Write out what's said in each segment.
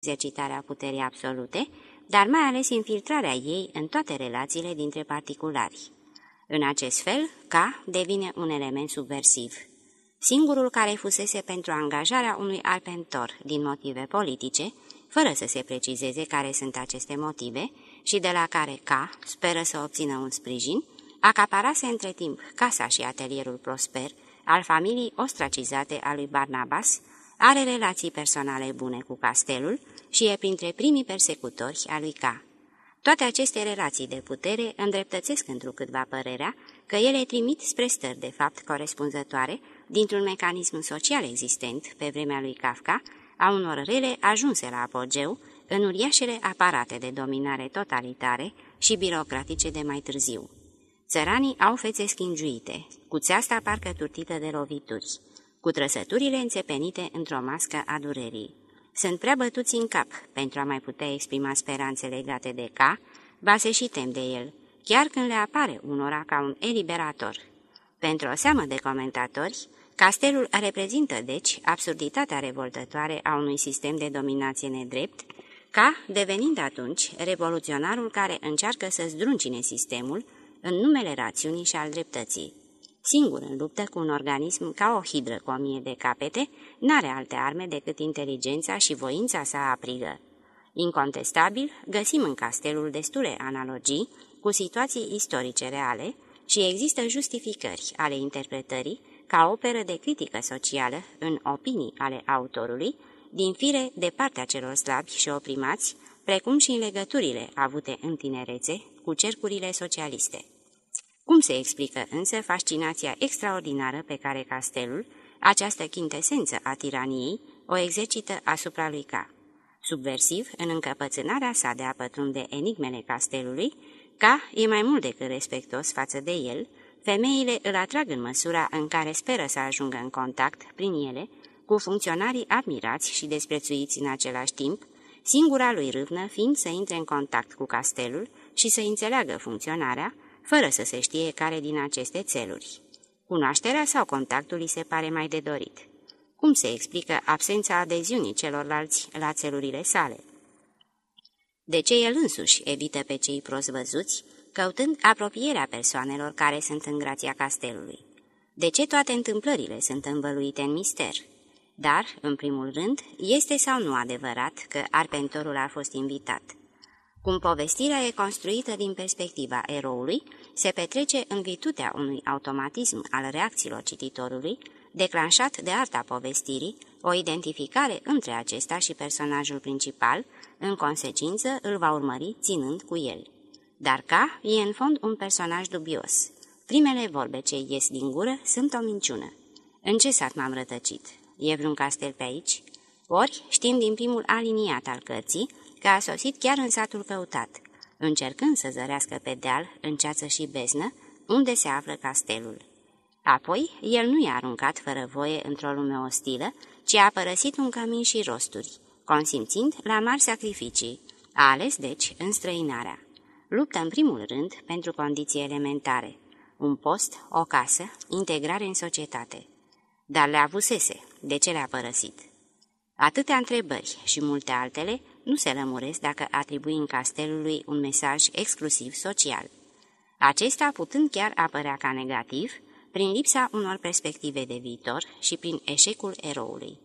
exercitarea puterii absolute, dar mai ales infiltrarea ei în toate relațiile dintre particulari. În acest fel, K devine un element subversiv. Singurul care fusese pentru angajarea unui alpentor din motive politice, fără să se precizeze care sunt aceste motive, și de la care K speră să obțină un sprijin, acaparase între timp casa și atelierul prosper al familiei ostracizate a lui Barnabas, are relații personale bune cu castelul și e printre primii persecutori a lui K. Toate aceste relații de putere îndreptățesc întrucâtva părerea că ele trimit spre stări de fapt corespunzătoare dintr-un mecanism social existent pe vremea lui Kafka, a unor rele ajunse la apogeu în uriașele aparate de dominare totalitare și birocratice de mai târziu. Țăranii au fețe schingiuite, cu țeasta parcă turtită de lovituri, cu trăsăturile înțepenite într-o mască a durerii. Sunt prea bătuți în cap pentru a mai putea exprima speranțe legate de ca, ba se și tem de el, chiar când le apare unora ca un eliberator. Pentru o seamă de comentatori, castelul reprezintă, deci, absurditatea revoltătoare a unui sistem de dominație nedrept, ca devenind atunci revoluționarul care încearcă să zdruncine sistemul în numele rațiunii și al dreptății. Singur în luptă cu un organism ca o hidră cu o mie de capete, n-are alte arme decât inteligența și voința sa aprigă. Incontestabil, găsim în castelul destule analogii cu situații istorice reale și există justificări ale interpretării ca operă de critică socială în opinii ale autorului, din fire de partea celor slabi și oprimați, precum și în legăturile avute în tinerețe cu cercurile socialiste. Cum se explică însă fascinația extraordinară pe care castelul, această chintesență a tiraniei, o exercită asupra lui K? Subversiv, în încăpățânarea sa de a pătrunde enigmele castelului, K e mai mult decât respectos față de el, femeile îl atrag în măsura în care speră să ajungă în contact, prin ele, cu funcționarii admirați și desprețuiți în același timp, singura lui râvnă fiind să intre în contact cu castelul și să înțeleagă funcționarea, fără să se știe care din aceste țeluri. Cunoașterea sau contactul îi se pare mai de dorit. Cum se explică absența adeziunii celorlalți la țelurile sale? De ce el însuși evită pe cei prost văzuți, căutând apropierea persoanelor care sunt în grația castelului? De ce toate întâmplările sunt învăluite în mister? Dar, în primul rând, este sau nu adevărat că arpentorul a fost invitat? Cum povestirea e construită din perspectiva eroului, se petrece în virtutea unui automatism al reacțiilor cititorului, declanșat de arta povestirii, o identificare între acesta și personajul principal, în consecință îl va urmări ținând cu el. Dar ca e în fond un personaj dubios. Primele vorbe ce ies din gură sunt o minciună. În ce sat m-am rătăcit? E vreun castel pe aici? Ori, știm din primul aliniat al cărții, că a sosit chiar în satul căutat, încercând să zărească pe deal, în ceață și beznă, unde se află castelul. Apoi, el nu i-a aruncat fără voie într-o lume ostilă, ci a părăsit un cămin și rosturi, consimțind la mari sacrificii. A ales, deci, înstrăinarea. Luptă în primul rând pentru condiții elementare. Un post, o casă, integrare în societate. Dar le avusese. De ce le-a părăsit? Atâtea întrebări și multe altele nu se lămuresc dacă atribuim castelului un mesaj exclusiv social. Acesta putând chiar apărea ca negativ, prin lipsa unor perspective de viitor și prin eșecul eroului.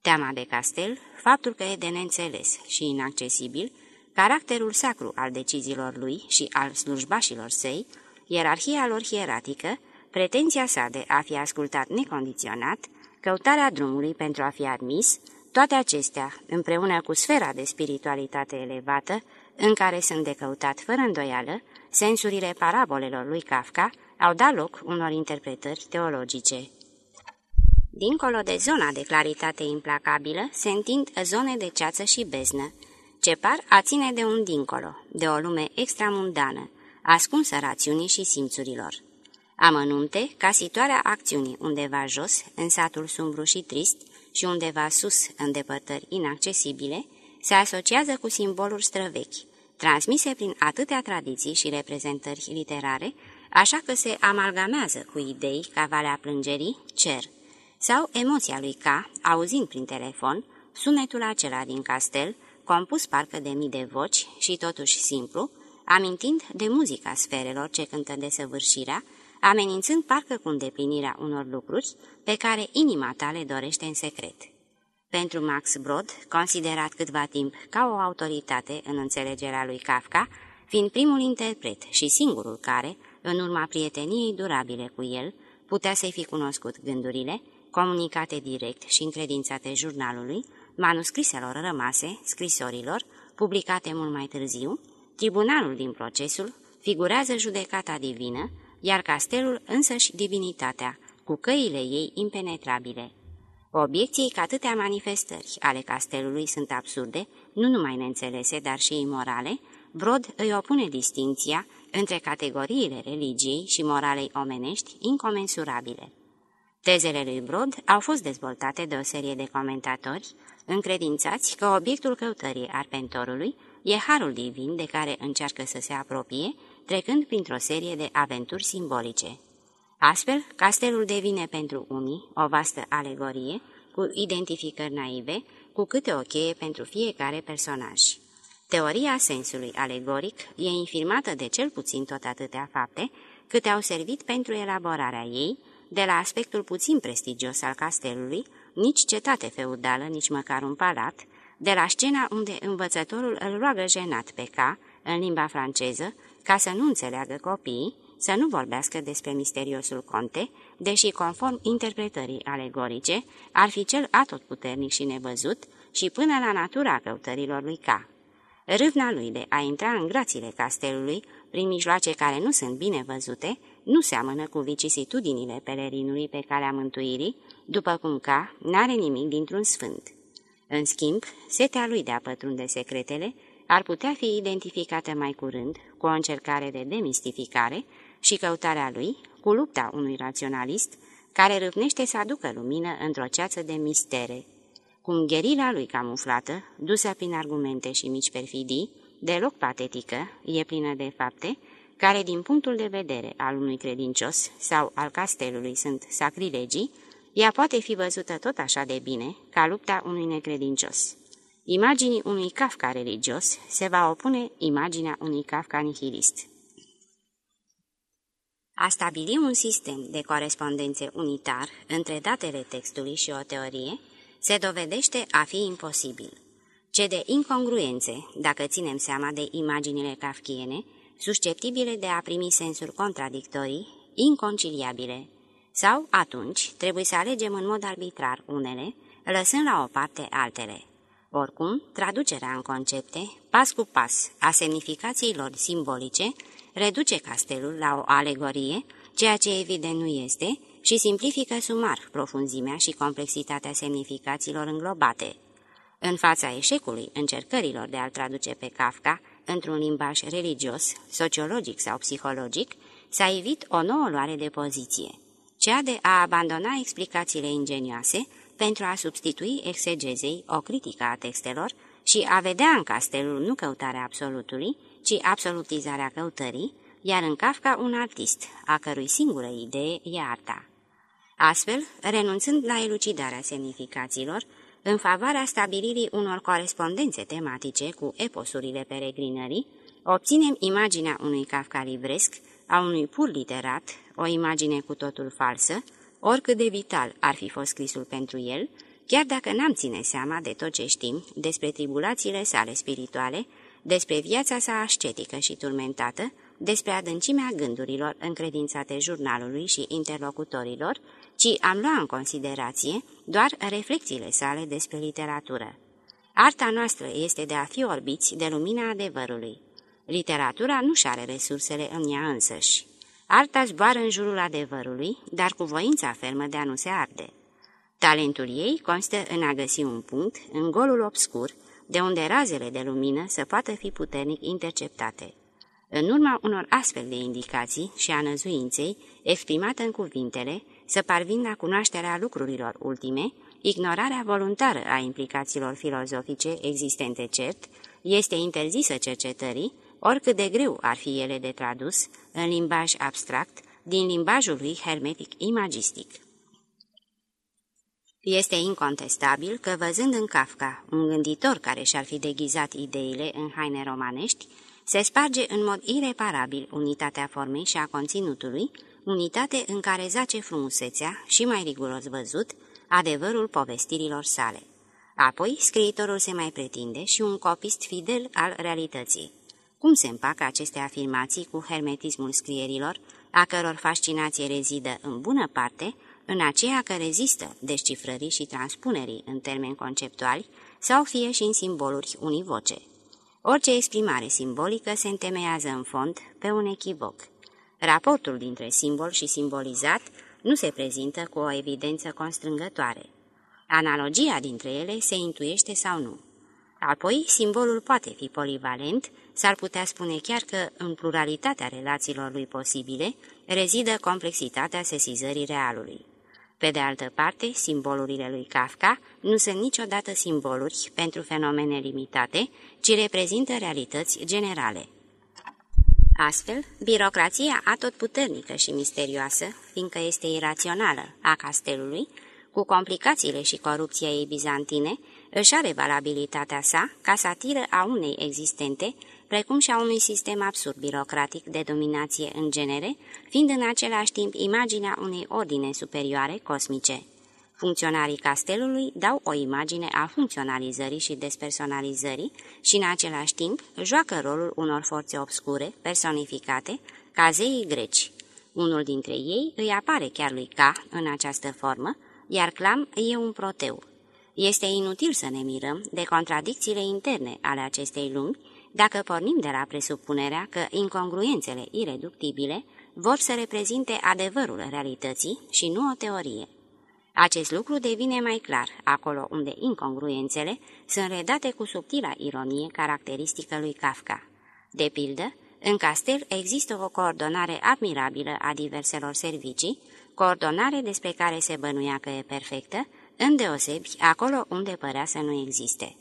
Teama de castel, faptul că e de neînțeles și inaccesibil, caracterul sacru al deciziilor lui și al slujbașilor săi, ierarhia lor hieratică, pretenția sa de a fi ascultat necondiționat, căutarea drumului pentru a fi admis, toate acestea, împreună cu sfera de spiritualitate elevată, în care sunt de căutat fără îndoială, sensurile parabolelor lui Kafka au dat loc unor interpretări teologice. Dincolo de zona de claritate implacabilă, se întind zone de ceață și beznă, ce par a ține de un dincolo, de o lume extramundană, ascunsă rațiunii și simțurilor. Amănunte, ca situarea acțiunii undeva jos, în satul sumbru și trist, și undeva sus, în depărtări inaccesibile, se asociază cu simboluri străvechi, transmise prin atâtea tradiții și reprezentări literare, așa că se amalgamează cu idei ca Valea Plângerii, cer, sau emoția lui K, auzind prin telefon sunetul acela din castel, compus parcă de mii de voci și totuși simplu, amintind de muzica sferelor ce cântă desăvârșirea, amenințând parcă cu îndeplinirea unor lucruri pe care inima ta le dorește în secret. Pentru Max Brod, considerat câtva timp ca o autoritate în înțelegerea lui Kafka, fiind primul interpret și singurul care, în urma prieteniei durabile cu el, putea să-i fi cunoscut gândurile, comunicate direct și încredințate jurnalului, manuscriselor rămase, scrisorilor, publicate mult mai târziu, tribunalul din procesul figurează judecata divină, iar castelul însăși divinitatea, cu căile ei impenetrabile. Obiecții că atâtea manifestări ale castelului sunt absurde, nu numai neînțelese, dar și imorale, Brod îi opune distinția între categoriile religiei și moralei omenești incomensurabile. Tezele lui Brod au fost dezvoltate de o serie de comentatori, încredințați că obiectul căutării arpentorului e harul divin de care încearcă să se apropie, trecând printr-o serie de aventuri simbolice. Astfel, castelul devine pentru unii o vastă alegorie, cu identificări naive, cu câte o cheie pentru fiecare personaj. Teoria sensului alegoric e infirmată de cel puțin tot atâtea fapte, câte au servit pentru elaborarea ei, de la aspectul puțin prestigios al castelului, nici cetate feudală, nici măcar un palat, de la scena unde învățătorul îl roagă jenat pe ca, în limba franceză, ca să nu înțeleagă copiii, să nu vorbească despre misteriosul conte, deși conform interpretării alegorice, ar fi cel atotputernic și nevăzut și până la natura căutărilor lui Ca. Râvna lui de a intra în grațiile castelului, prin mijloace care nu sunt bine văzute, nu seamănă cu vicisitudinile pelerinului pe calea mântuirii, după cum Ca n-are nimic dintr-un sfânt. În schimb, setea lui de a pătrunde secretele ar putea fi identificată mai curând cu o încercare de demistificare și căutarea lui cu lupta unui raționalist care râvnește să aducă lumină într-o ceață de mistere. Cum gherila lui camuflată, dusă prin argumente și mici perfidii, deloc patetică, e plină de fapte, care din punctul de vedere al unui credincios sau al castelului sunt sacrilegii, ea poate fi văzută tot așa de bine ca lupta unui necredincios. Imaginii unui Kafka religios se va opune imaginea unui Kafka nihilist. A stabili un sistem de corespondențe unitar între datele textului și o teorie se dovedește a fi imposibil. Ce de incongruențe, dacă ținem seama de imaginile kafkiene, susceptibile de a primi sensuri contradictorii, inconciliabile, sau, atunci, trebuie să alegem în mod arbitrar unele, lăsând la o parte altele. Oricum, traducerea în concepte, pas cu pas, a semnificațiilor simbolice, reduce castelul la o alegorie, ceea ce evident nu este, și simplifică sumar profunzimea și complexitatea semnificațiilor înglobate. În fața eșecului încercărilor de a-l traduce pe Kafka într-un limbaj religios, sociologic sau psihologic, s-a evit o nouă luare de poziție, cea de a abandona explicațiile ingenioase pentru a substitui exegezei o critică a textelor și a vedea în castelul nu căutarea absolutului, ci absolutizarea căutării, iar în Kafka un artist, a cărui singură idee e arta. Astfel, renunțând la elucidarea semnificațiilor, în favoarea stabilirii unor corespondențe tematice cu eposurile peregrinării, obținem imaginea unui Kafka livresc, a unui pur literat, o imagine cu totul falsă, oricât de vital ar fi fost scrisul pentru el, chiar dacă n-am ține seama de tot ce știm despre tribulațiile sale spirituale, despre viața sa ascetică și turmentată, despre adâncimea gândurilor încredințate jurnalului și interlocutorilor, ci am luat în considerație doar reflexiile sale despre literatură. Arta noastră este de a fi orbiți de lumina adevărului. Literatura nu-și are resursele în ea însăși. Arta zboară în jurul adevărului, dar cu voința fermă de a nu se arde. Talentul ei constă în a găsi un punct, în golul obscur, de unde razele de lumină să poată fi puternic interceptate. În urma unor astfel de indicații și a năzuinței, exprimată în cuvintele, să parvin la cunoașterea lucrurilor ultime, ignorarea voluntară a implicațiilor filozofice existente cert, este interzisă cercetării, oricât de greu ar fi ele de tradus, în limbaj abstract, din limbajul lui hermetic imagistic. Este incontestabil că, văzând în Kafka un gânditor care și-ar fi deghizat ideile în haine romanești, se sparge în mod ireparabil unitatea formei și a conținutului, unitate în care zace frumusețea și, mai riguros văzut, adevărul povestirilor sale. Apoi, scriitorul se mai pretinde și un copist fidel al realității. Cum se împacă aceste afirmații cu hermetismul scrierilor, a căror fascinație rezidă în bună parte în aceea că rezistă descifrării și transpunerii în termeni conceptuali sau fie și în simboluri univoce. Orice exprimare simbolică se întemeiază în fond pe un echivoc. Raportul dintre simbol și simbolizat nu se prezintă cu o evidență constrângătoare. Analogia dintre ele se intuiește sau nu. Apoi, simbolul poate fi polivalent, s-ar putea spune chiar că, în pluralitatea relațiilor lui posibile, rezidă complexitatea sesizării realului. Pe de altă parte, simbolurile lui Kafka nu sunt niciodată simboluri pentru fenomene limitate, ci reprezintă realități generale. Astfel, birocrația atotputernică și misterioasă, fiindcă este irațională, a castelului, cu complicațiile și corupția ei bizantine, își are valabilitatea sa ca satiră a unei existente, precum și a unui sistem absurd birocratic de dominație în genere, fiind în același timp imaginea unei ordine superioare cosmice. Funcționarii castelului dau o imagine a funcționalizării și despersonalizării și în același timp joacă rolul unor forțe obscure, personificate, ca zeii greci. Unul dintre ei îi apare chiar lui K în această formă, iar Clam e un proteu. Este inutil să ne mirăm de contradicțiile interne ale acestei lumi, dacă pornim de la presupunerea că incongruențele ireductibile vor să reprezinte adevărul realității și nu o teorie. Acest lucru devine mai clar acolo unde incongruențele sunt redate cu subtila ironie caracteristică lui Kafka. De pildă, în castel există o coordonare admirabilă a diverselor servicii, coordonare despre care se bănuia că e perfectă, îndeosebi acolo unde părea să nu existe.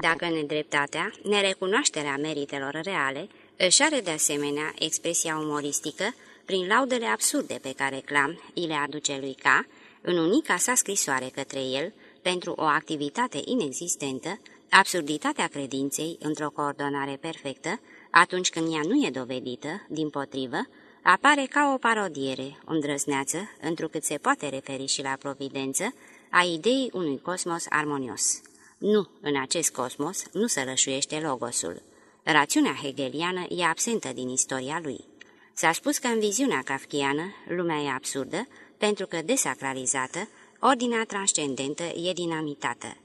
Dacă nedreptatea, nerecunoașterea meritelor reale, își are de asemenea expresia umoristică prin laudele absurde pe care Clam îi le aduce lui K, în unica sa scrisoare către el, pentru o activitate inexistentă, absurditatea credinței într-o coordonare perfectă, atunci când ea nu e dovedită, din potrivă, apare ca o parodiere, o îndrăzneață, întrucât se poate referi și la providență, a ideii unui cosmos armonios. Nu, în acest cosmos nu se rășuiește logosul. Rațiunea hegeliană e absentă din istoria lui. S-a spus că în viziunea kafkiană lumea e absurdă, pentru că desacralizată, ordinea transcendentă e dinamitată.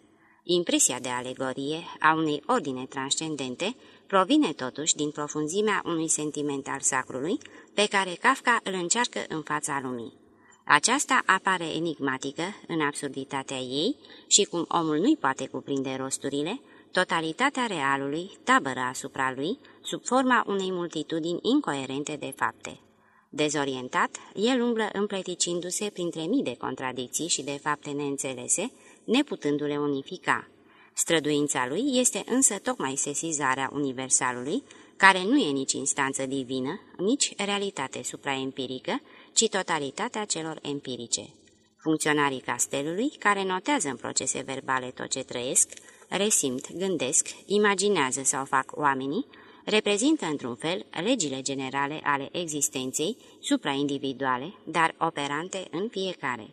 Impresia de alegorie a unei ordine transcendente provine totuși din profunzimea unui sentiment al sacrului pe care Kafka îl încearcă în fața lumii. Aceasta apare enigmatică în absurditatea ei și cum omul nu-i poate cuprinde rosturile, totalitatea realului tabără asupra lui sub forma unei multitudini incoerente de fapte. Dezorientat, el umblă împleticindu-se printre mii de contradicții și de fapte neînțelese, neputându-le unifica. Străduința lui este însă tocmai sesizarea universalului, care nu e nici instanță divină, nici realitate supraempirică, ci totalitatea celor empirice. Funcționarii castelului, care notează în procese verbale tot ce trăiesc, resimt, gândesc, imaginează sau fac oamenii, reprezintă într-un fel legile generale ale existenței, supraindividuale, dar operante în fiecare.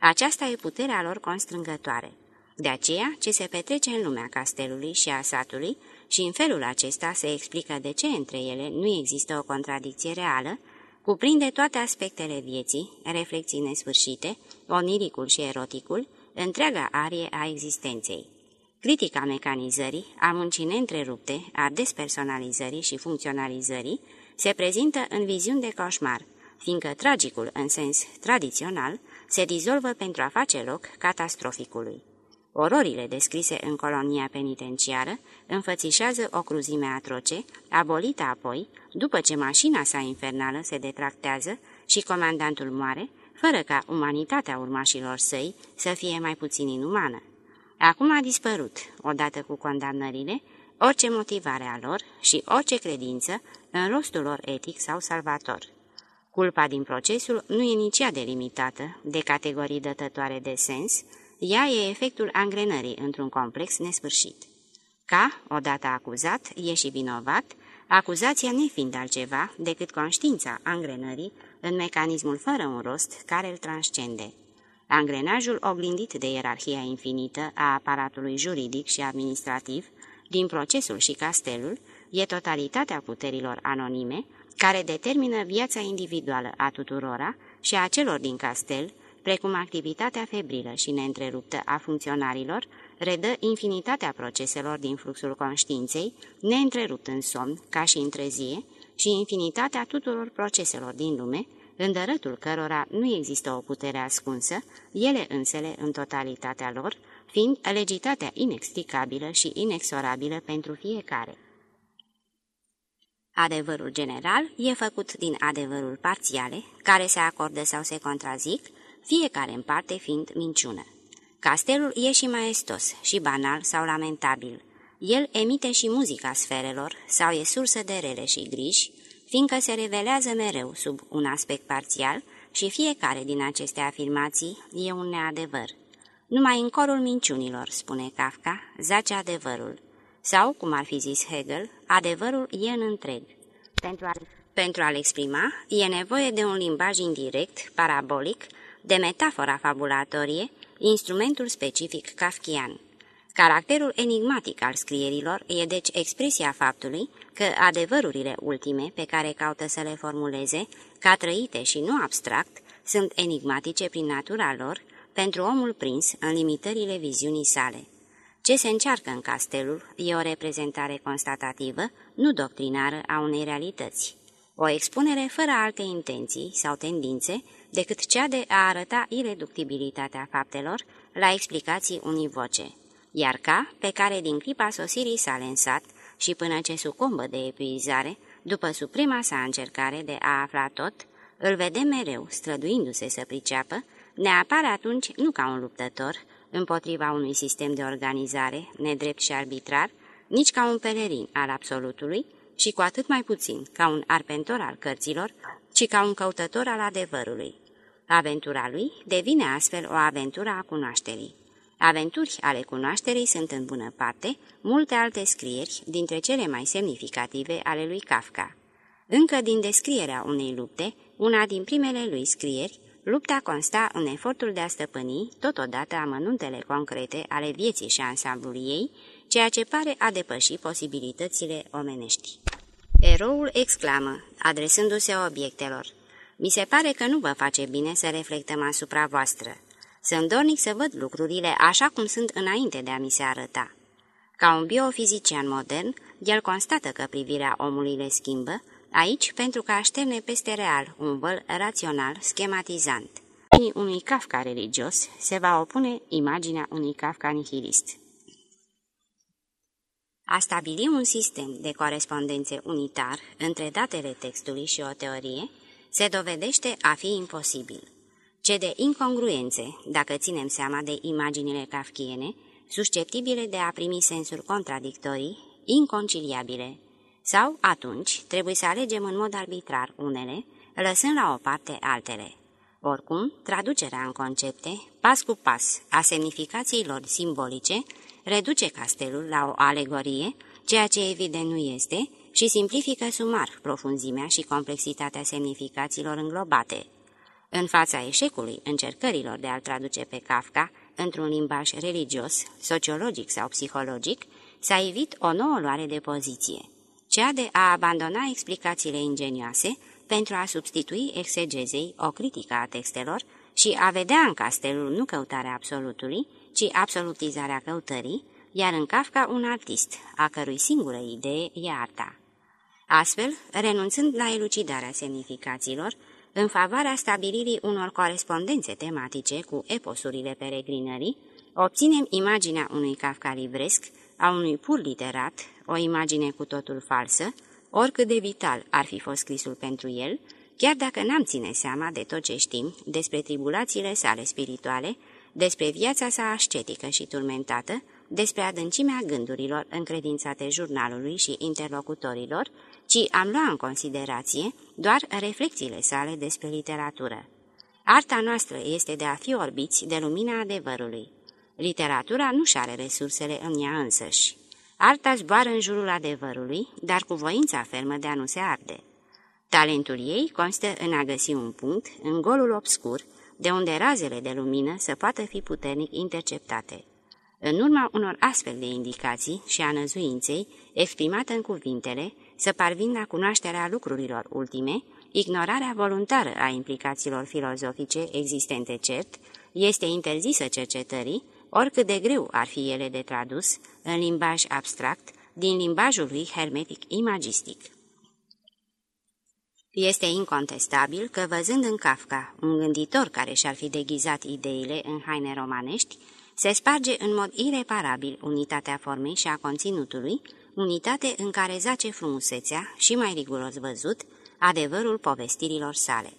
Aceasta e puterea lor constrângătoare. De aceea, ce se petrece în lumea castelului și a satului, și în felul acesta se explică de ce între ele nu există o contradicție reală, cuprinde toate aspectele vieții, reflexii nesfârșite, oniricul și eroticul, întreaga arie a existenței. Critica mecanizării, a muncii neîntrerupte, a despersonalizării și funcționalizării, se prezintă în viziuni de coșmar, fiindcă tragicul, în sens tradițional, se dizolvă pentru a face loc catastroficului. Ororile descrise în colonia penitenciară înfățișează o cruzime atroce, abolită apoi, după ce mașina sa infernală se detractează și comandantul moare, fără ca umanitatea urmașilor săi să fie mai puțin inumană. Acum a dispărut, odată cu condamnările, orice motivare a lor și orice credință în rostul lor etic sau salvator. Culpa din procesul nu e nici ea delimitată de categorii dătătoare de sens, ea e efectul angrenării într-un complex nesfârșit. Ca, odată acuzat, e și vinovat, acuzația nefiind altceva decât conștiința angrenării în mecanismul fără un rost care îl transcende. Angrenajul oglindit de ierarhia infinită a aparatului juridic și administrativ din procesul și castelul e totalitatea puterilor anonime care determină viața individuală a tuturora și a celor din castel, precum activitatea febrilă și neîntreruptă a funcționarilor, redă infinitatea proceselor din fluxul conștiinței, neîntrerupt în somn, ca și în trezie, și infinitatea tuturor proceselor din lume, îndărătul cărora nu există o putere ascunsă, ele însele în totalitatea lor, fiind legitatea inextricabilă și inexorabilă pentru fiecare. Adevărul general e făcut din adevărul parțiale, care se acordă sau se contrazic, fiecare în parte fiind minciună. Castelul e și maestos, și banal sau lamentabil. El emite și muzica sferelor, sau e sursă de rele și griji, fiindcă se revelează mereu sub un aspect parțial și fiecare din aceste afirmații e un neadevăr. Numai în corul minciunilor, spune Kafka, zace adevărul. Sau, cum ar fi zis Hegel, adevărul e în întreg. Pentru, a, pentru a-l exprima, e nevoie de un limbaj indirect, parabolic, de metafora fabulatorie, instrumentul specific kafkian. Caracterul enigmatic al scrierilor e deci expresia faptului că adevărurile ultime pe care caută să le formuleze, ca trăite și nu abstract, sunt enigmatice prin natura lor pentru omul prins în limitările viziunii sale. Ce se încearcă în castelul e o reprezentare constatativă, nu doctrinară a unei realități. O expunere fără alte intenții sau tendințe decât cea de a arăta ireductibilitatea faptelor la explicații univoce. Iar ca, pe care din clipa sosirii s-a lensat și până ce sucombă de epuizare, după suprema sa încercare de a afla tot, îl vedem mereu, străduindu-se să priceapă, ne apare atunci nu ca un luptător, împotriva unui sistem de organizare nedrept și arbitrar, nici ca un pelerin al absolutului, și cu atât mai puțin ca un arpentor al cărților, ci ca un căutător al adevărului. Aventura lui devine astfel o aventură a cunoașterii. Aventuri ale cunoașterii sunt în bună parte multe alte scrieri dintre cele mai semnificative ale lui Kafka. Încă din descrierea unei lupte, una din primele lui scrieri, lupta consta în efortul de a stăpâni totodată amănuntele concrete ale vieții și ansamblului ei, ceea ce pare a depăși posibilitățile omenești. Eroul exclamă, adresându-se obiectelor, Mi se pare că nu vă face bine să reflectăm asupra voastră. Sunt dornic să văd lucrurile așa cum sunt înainte de a mi se arăta. Ca un biofizician modern, el constată că privirea omului le schimbă, aici pentru că așterne peste real un văl rațional, schematizant. Unui Kafka religios se va opune imaginea unui Kafka nihilist. A stabili un sistem de corespondențe unitar între datele textului și o teorie se dovedește a fi imposibil. Ce de incongruențe, dacă ținem seama de imaginile kafkiene, susceptibile de a primi sensuri contradictorii, inconciliabile. Sau, atunci, trebuie să alegem în mod arbitrar unele, lăsând la o parte altele. Oricum, traducerea în concepte, pas cu pas, a semnificațiilor simbolice, reduce castelul la o alegorie, ceea ce evident nu este, și simplifică sumar profunzimea și complexitatea semnificațiilor înglobate. În fața eșecului încercărilor de a-l traduce pe Kafka într-un limbaj religios, sociologic sau psihologic, s-a evit o nouă luare de poziție, cea de a abandona explicațiile ingenioase pentru a substitui exegezei o critică a textelor și a vedea în castelul nu căutarea absolutului, ci absolutizarea căutării, iar în Kafka un artist, a cărui singură idee e arta. Astfel, renunțând la elucidarea semnificațiilor, în favoarea stabilirii unor corespondențe tematice cu eposurile peregrinării, obținem imaginea unui Kafka livresc, a unui pur literat, o imagine cu totul falsă, oricât de vital ar fi fost scrisul pentru el, chiar dacă n-am ține seama de tot ce știm despre tribulațiile sale spirituale, despre viața sa ascetică și turmentată, despre adâncimea gândurilor încredințate jurnalului și interlocutorilor, ci am luat în considerație doar reflexiile sale despre literatură. Arta noastră este de a fi orbiți de lumina adevărului. Literatura nu-și are resursele în ea însăși. Arta zboară în jurul adevărului, dar cu voința fermă de a nu se arde. Talentul ei constă în a găsi un punct, în golul obscur, de unde razele de lumină să poată fi puternic interceptate. În urma unor astfel de indicații și a năzuinței, exprimată în cuvintele, să parvin la cunoașterea lucrurilor ultime, ignorarea voluntară a implicațiilor filozofice existente cert, este interzisă cercetării, oricât de greu ar fi ele de tradus, în limbaj abstract, din limbajul lui hermetic imagistic. Este incontestabil că, văzând în Kafka un gânditor care și-ar fi deghizat ideile în haine romanești, se sparge în mod ireparabil unitatea formei și a conținutului, unitate în care zace frumusețea și, mai riguros văzut, adevărul povestirilor sale.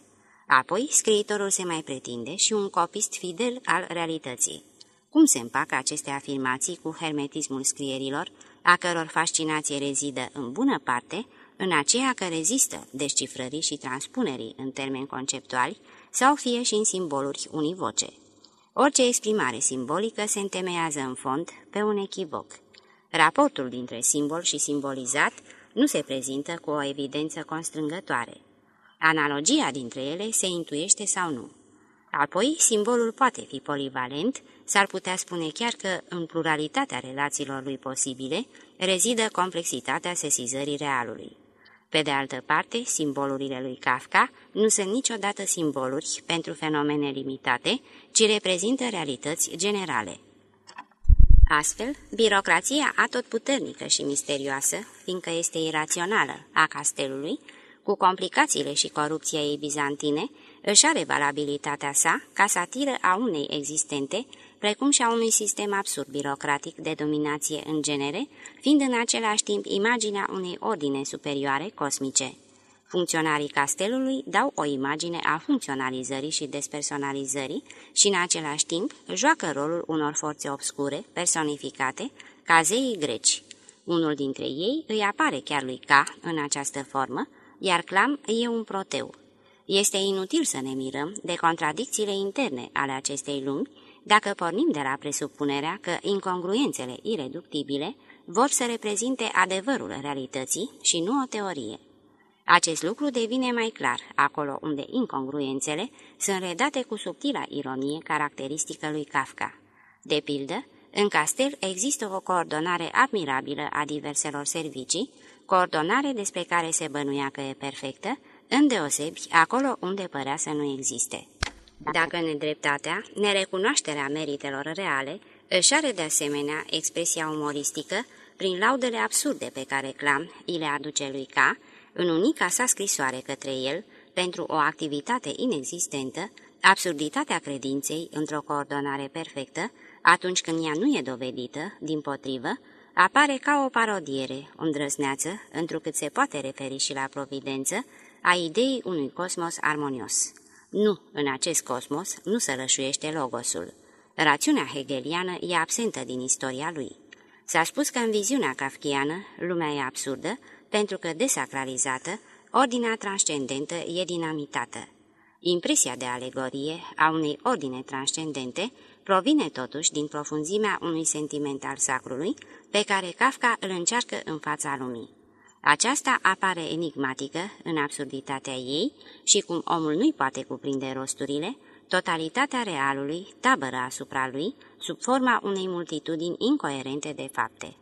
Apoi, scriitorul se mai pretinde și un copist fidel al realității. Cum se împacă aceste afirmații cu hermetismul scrierilor, a căror fascinație rezidă în bună parte în aceea că rezistă descifrării și transpunerii în termeni conceptuali sau fie și în simboluri univoce. Orice exprimare simbolică se întemeiază în fond pe un echivoc. Raportul dintre simbol și simbolizat nu se prezintă cu o evidență constrângătoare. Analogia dintre ele se intuiește sau nu. Apoi, simbolul poate fi polivalent, s-ar putea spune chiar că în pluralitatea relațiilor lui posibile rezidă complexitatea sesizării realului. Pe de altă parte, simbolurile lui Kafka nu sunt niciodată simboluri pentru fenomene limitate, ci reprezintă realități generale. Astfel, birocrația atotputernică și misterioasă, fiindcă este irațională, a castelului, cu complicațiile și corupția ei bizantine, își are valabilitatea sa ca satiră a unei existente, precum și a unui sistem absurd birocratic de dominație în genere, fiind în același timp imaginea unei ordine superioare cosmice. Funcționarii castelului dau o imagine a funcționalizării și despersonalizării și, în același timp, joacă rolul unor forțe obscure, personificate, ca zeii greci. Unul dintre ei îi apare chiar lui Ca în această formă, iar Clam e un proteu. Este inutil să ne mirăm de contradicțiile interne ale acestei lumi, dacă pornim de la presupunerea că incongruențele ireductibile vor să reprezinte adevărul realității și nu o teorie. Acest lucru devine mai clar acolo unde incongruențele sunt redate cu subtila ironie caracteristică lui Kafka. De pildă, în castel există o coordonare admirabilă a diverselor servicii, coordonare despre care se bănuia că e perfectă, îndeosebi acolo unde părea să nu existe. Dacă nedreptatea, nerecunoașterea meritelor reale, își are de asemenea expresia umoristică prin laudele absurde pe care Clam îi le aduce lui K, în unica sa scrisoare către el, pentru o activitate inexistentă, absurditatea credinței într-o coordonare perfectă, atunci când ea nu e dovedită, din potrivă, apare ca o parodiere, o îndrăzneață, întrucât se poate referi și la providență, a ideii unui cosmos armonios. Nu, în acest cosmos nu se rășuiește logosul. Rațiunea hegeliană e absentă din istoria lui. S-a spus că în viziunea kafkiană lumea e absurdă, pentru că desacralizată, ordinea transcendentă e dinamitată. Impresia de alegorie a unei ordine transcendente provine totuși din profunzimea unui sentiment al sacrului pe care Kafka îl încearcă în fața lumii. Aceasta apare enigmatică în absurditatea ei și cum omul nu-i poate cuprinde rosturile, totalitatea realului tabără asupra lui sub forma unei multitudini incoerente de fapte.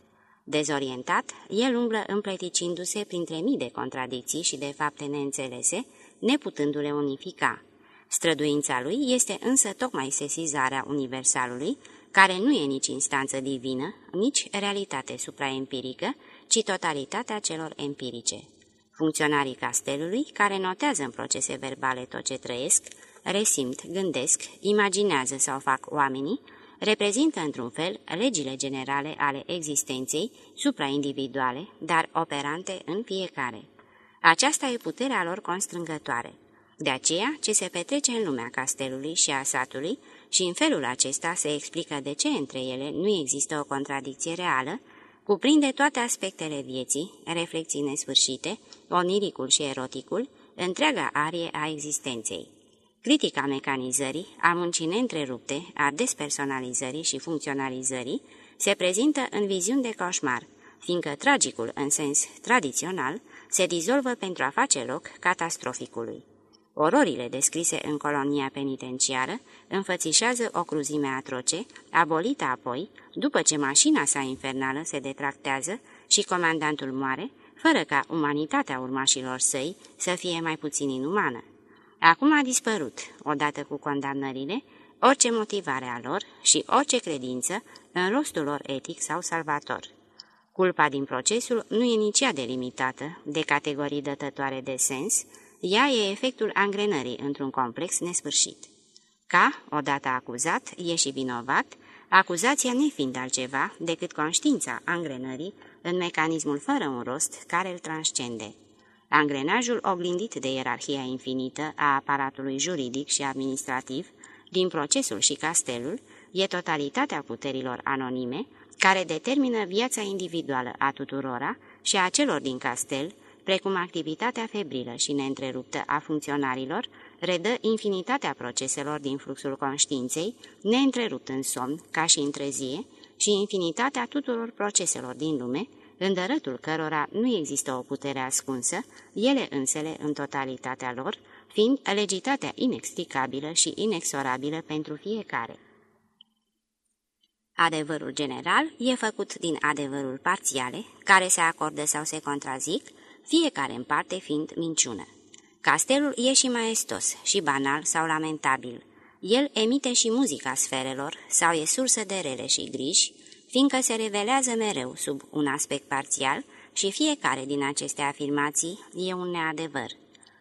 Dezorientat, el umblă împleticindu-se printre mii de contradicții și de fapte neînțelese, neputându-le unifica. Străduința lui este însă tocmai sesizarea universalului, care nu e nici instanță divină, nici realitate supraempirică, ci totalitatea celor empirice. Funcționarii castelului, care notează în procese verbale tot ce trăiesc, resimt, gândesc, imaginează sau fac oamenii, reprezintă într-un fel legile generale ale existenței, supraindividuale, dar operante în fiecare. Aceasta e puterea lor constrângătoare. De aceea, ce se petrece în lumea castelului și a satului și în felul acesta se explică de ce între ele nu există o contradicție reală, cuprinde toate aspectele vieții, reflexii nesfârșite, oniricul și eroticul, întreaga arie a existenței. critica mecanizării, a muncii neîntrerupte, a despersonalizării și funcționalizării, se prezintă în viziuni de coșmar, fiindcă tragicul, în sens tradițional, se dizolvă pentru a face loc catastroficului. Ororile descrise în colonia penitenciară înfățișează o cruzime atroce, abolită apoi, după ce mașina sa infernală se detractează și comandantul moare, fără ca umanitatea urmașilor săi să fie mai puțin inumană. Acum a dispărut, odată cu condamnările, orice motivare a lor și orice credință în rostul lor etic sau salvator. Culpa din procesul nu e nici ea delimitată de categorii dătătoare de sens, ea e efectul angrenării într-un complex nesfârșit. Ca, odată acuzat, e și vinovat, acuzația nefiind altceva decât conștiința angrenării în mecanismul fără un rost care îl transcende. Angrenajul oglindit de ierarhia infinită a aparatului juridic și administrativ din procesul și castelul e totalitatea puterilor anonime care determină viața individuală a tuturora și a celor din castel, precum activitatea febrilă și neîntreruptă a funcționarilor, redă infinitatea proceselor din fluxul conștiinței, neîntrerupt în somn, ca și în trezie, și infinitatea tuturor proceselor din lume, îndărătul cărora nu există o putere ascunsă, ele însele în totalitatea lor, fiind legitatea inextricabilă și inexorabilă pentru fiecare. Adevărul general e făcut din adevărul parțiale, care se acordă sau se contrazic, fiecare în parte fiind minciună. Castelul e și maestos, și banal sau lamentabil. El emite și muzica sferelor, sau e sursă de rele și griji, fiindcă se revelează mereu sub un aspect parțial și fiecare din aceste afirmații e un neadevăr.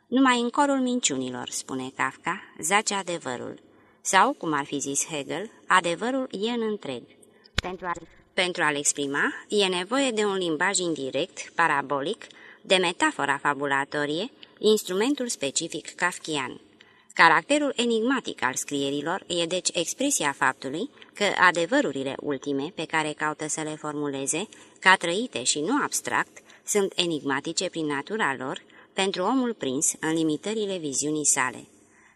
Numai în corul minciunilor, spune Kafka, zace adevărul. Sau, cum ar fi zis Hegel, adevărul e în întreg. Pentru, a, pentru a-l exprima, e nevoie de un limbaj indirect, parabolic, de metafora fabulatorie, instrumentul specific kafkian. Caracterul enigmatic al scrierilor e deci expresia faptului că adevărurile ultime pe care caută să le formuleze, ca trăite și nu abstract, sunt enigmatice prin natura lor pentru omul prins în limitările viziunii sale.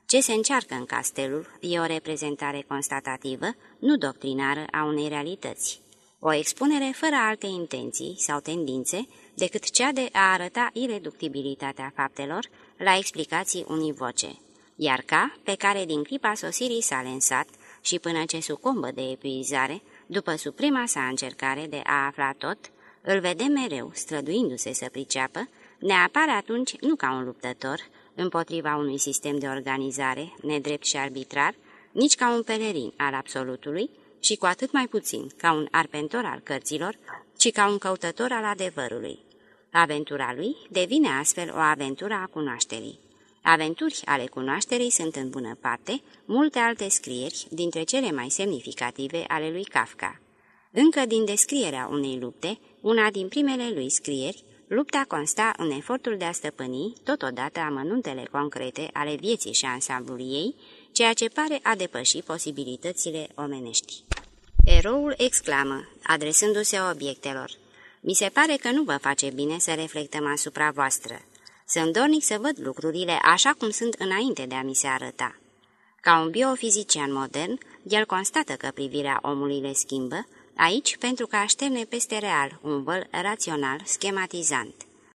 Ce se încearcă în castelul e o reprezentare constatativă, nu doctrinară a unei realități. O expunere fără alte intenții sau tendințe decât cea de a arăta ireductibilitatea faptelor la explicații univoce. Iar ca, pe care din clipa sosirii s-a lensat și până ce sucombă de epuizare, după suprema sa încercare de a afla tot, îl vedem mereu, străduindu-se să priceapă, ne apare atunci nu ca un luptător, împotriva unui sistem de organizare, nedrept și arbitrar, nici ca un pelerin al absolutului, și cu atât mai puțin ca un arpentor al cărților, ci ca un căutător al adevărului. Aventura lui devine astfel o aventură a cunoașterii. Aventuri ale cunoașterii sunt în bună parte multe alte scrieri, dintre cele mai semnificative ale lui Kafka. Încă din descrierea unei lupte, una din primele lui scrieri, lupta consta în efortul de a stăpâni totodată amănuntele concrete ale vieții și ansamblului ei, ceea ce pare a depăși posibilitățile omenești. Eroul exclamă, adresându-se obiectelor, Mi se pare că nu vă face bine să reflectăm asupra voastră. Sunt dornic să văd lucrurile așa cum sunt înainte de a mi se arăta. Ca un biofizician modern, el constată că privirea omului le schimbă, aici pentru că așterne peste real un văl rațional schematizant.